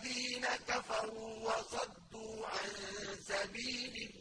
الَّذِينَ كَفَرُوا وَصَدُّوا عَن سَبِيلِ اللَّهِ